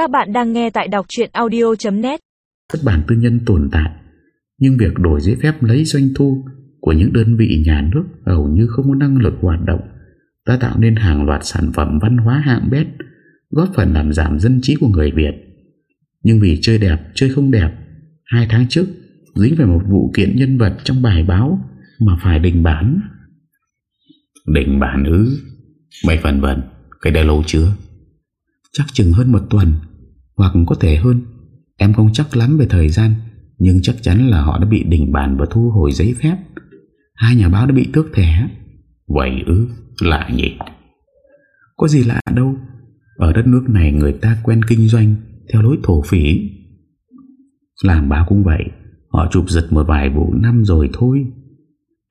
Các bạn đang nghe tại đọc chuyện audio.net Xuất bản tư nhân tồn tại Nhưng việc đổi giấy phép lấy doanh thu Của những đơn vị nhà nước Hầu như không có năng lực hoạt động Đã tạo nên hàng loạt sản phẩm văn hóa hạng bét Góp phần làm giảm dân trí của người Việt. Nhưng vì chơi đẹp, chơi không đẹp Hai tháng trước Dính về một vụ kiện nhân vật trong bài báo Mà phải đình bản. Đình bản ư? Mấy phần vần Cái đã lâu chưa? Chắc chừng hơn một tuần hoặc có thể hơn Em không chắc lắm về thời gian Nhưng chắc chắn là họ đã bị đình bản Và thu hồi giấy phép. Hai nhà báo đã bị tước thẻ. Vậy ư lạ nhỉ. Có gì lạ đâu. Ở đất nước này người ta quen kinh doanh Theo lối thổ phỉ. Làm báo cũng vậy Họ chụp giật một vài vụ năm rồi thôi.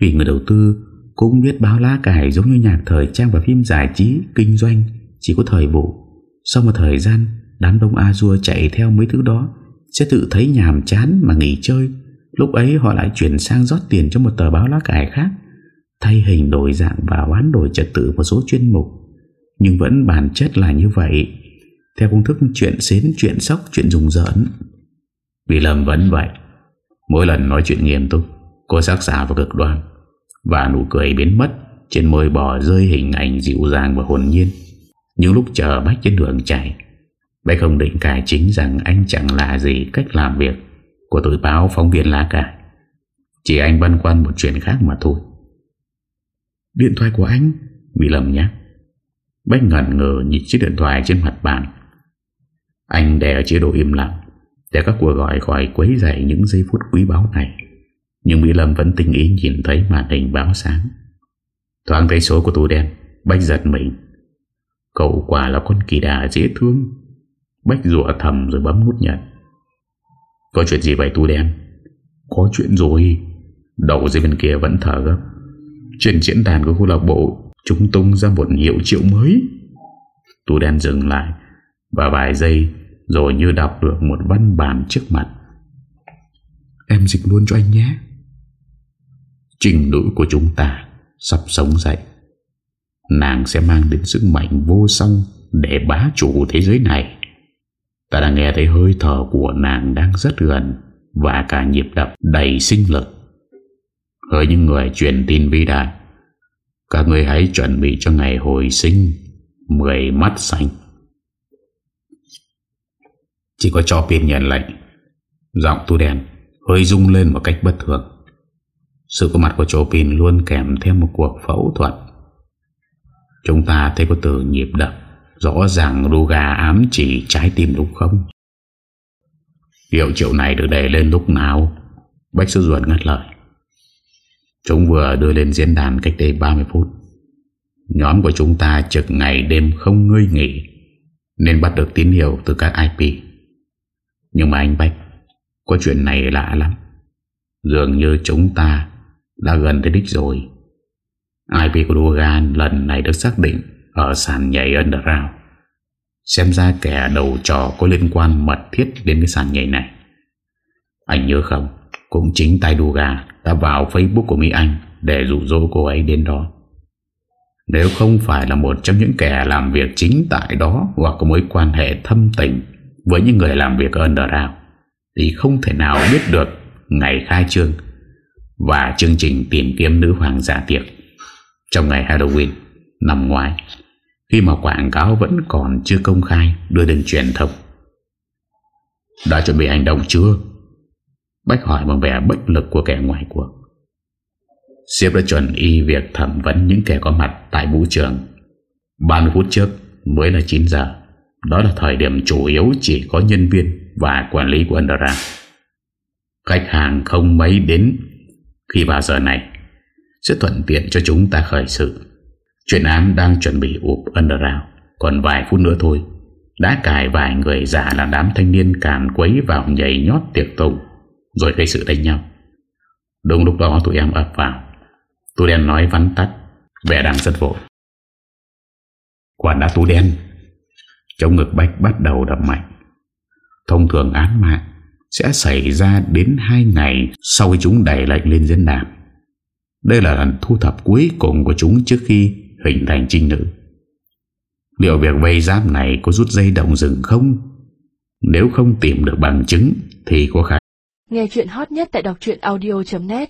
Vì người đầu tư Cũng biết báo lá cải giống như nhạc thời trang Và phim giải trí, kinh doanh Chỉ có thời vụ. Sau một thời gian Đám đông A-dua chạy theo mấy thứ đó Sẽ tự thấy nhàm chán mà nghỉ chơi. Lúc ấy họ lại chuyển sang rót tiền Cho một tờ báo lá cải khác Thay hình đổi dạng và hoán đổi trật tự Một số chuyên mục. Nhưng vẫn bản chất là như vậy Theo công thức chuyện xến, chuyện sóc, chuyện rùng rợn. Vì lầm vẫn vậy Mỗi lần nói chuyện nghiêm túc Cô sắc xả và cực đoan Và nụ cười biến mất Trên môi bò rơi hình ảnh dịu dàng và hồn nhiên. Những lúc chờ Bách trên đường chạy Bách không định cải chính rằng Anh chẳng là gì cách làm việc Của tụi báo phóng viên lá cả. Chỉ anh băn khoăn một chuyện khác mà thôi. Điện thoại của anh? Bị lầm nhé Bách ngẩn ngờ nhìn chiếc điện thoại trên mặt bàn. Anh ở chế độ im lặng để các cuộc gọi khỏi quấy dậy những giây phút quý báu này. Nhưng Mỹ Lâm vẫn tinh ý nhìn thấy màn hình báo sáng. Thoáng thấy số của tù đen Bách giật mình Cậu quả là con kỳ đà dễ thương. Bách rụa thầm rồi bấm nút nhận Có chuyện gì vậy, tu đen? Có chuyện rồi. Đầu dưới bên kia vẫn thở gấp. Trên diễn đàn của khu lạc bộ, Chúng tung ra một hiệu triệu mới. Tu đen dừng lại. Và vài giây, rồi như đọc được một văn bản trước mặt. Em dịch luôn cho anh nhé. Trình nữ của chúng ta Sắp sống dậy. Nàng sẽ mang đến sức mạnh vô song Để bá chủ thế giới này. Ta đã nghe thấy hơi thở của nàng đang rất gần Và cả nhịp đập đầy sinh lực. Hỡi những người truyền tin vĩ đại, Các người hãy chuẩn bị cho ngày hồi sinh Mười mắt xanh. Chỉ có cho pin nhận lệnh. Giọng tu đèn hơi rung lên một cách bất thường. Sự có mặt của Chopin luôn kèm theo một cuộc phẫu thuật. Chúng ta thấy có từ nhịp đập, Rõ ràng Ruga ám chỉ trái tim đúng không? Hiệu triệu này được đẩy lên lúc nào? Bách sư ruột ngắt lời. Chúng vừa đưa lên diễn đàn cách đây 30 phút. Nhóm của chúng ta trực ngày đêm không ngơi nghỉ, Nên bắt được tín hiệu từ các IP nhưng mà anh Bách, Có chuyện này lạ lắm. Dường như chúng ta Đã gần tới đích rồi. IP của Dugan lần này được xác định Ở sàn nhảy Underground. Xem ra kẻ đầu trò Có liên quan mật thiết đến cái sàn nhảy này. Anh nhớ không, Cũng chính tay Duga Đã vào Facebook của Mỹ Anh Để dụ dỗ cô ấy đến đó. Nếu không phải là một trong những kẻ làm việc chính tại đó Hoặc có mối quan hệ thâm tình với những người làm việc ở Underground, thì không thể nào biết được ngày khai trương và chương trình tìm kiếm nữ hoàng giả tiệc trong ngày Halloween năm ngoái, khi mà quảng cáo vẫn còn chưa công khai, đưa đến truyền thông. Đã chuẩn bị hành động chưa? Bách hỏi bằng vẻ bất lực của kẻ ngoài cuộc. Siếp đã chuẩn y việc thẩm vấn những kẻ có mặt tại vũ trường 30 phút trước, mới là 9 giờ, đó là thời điểm chủ yếu chỉ có nhân viên và quản lý của Underground. Khách hàng không mấy đến khi vào giờ này sẽ thuận tiện cho chúng ta khởi sự. Chuyện án đang chuẩn bị ụp Underground, còn vài phút nữa thôi. Đã cài vài người giả là đám thanh niên càn quấy vào nhảy nhót tiệc tùng, rồi gây sự đánh nhau. Đúng lúc đó tụi em ập vào. Tụi đen nói vắn tắt, vẻ đang rất vội. Quản đã tú đen trong ngực Bách bắt đầu đập mạnh Thông thường án mạng Sẽ xảy ra đến 2 ngày Sau khi chúng đẩy lệnh lên diễn đàn đây là lần thu thập cuối cùng của chúng Trước khi hình thành trinh nữ. Liệu việc vây giáp này Có rút dây động rừng không? Nếu không tìm được bằng chứng Thì có khả Nghe chuyện hot nhất tại đọc audio.net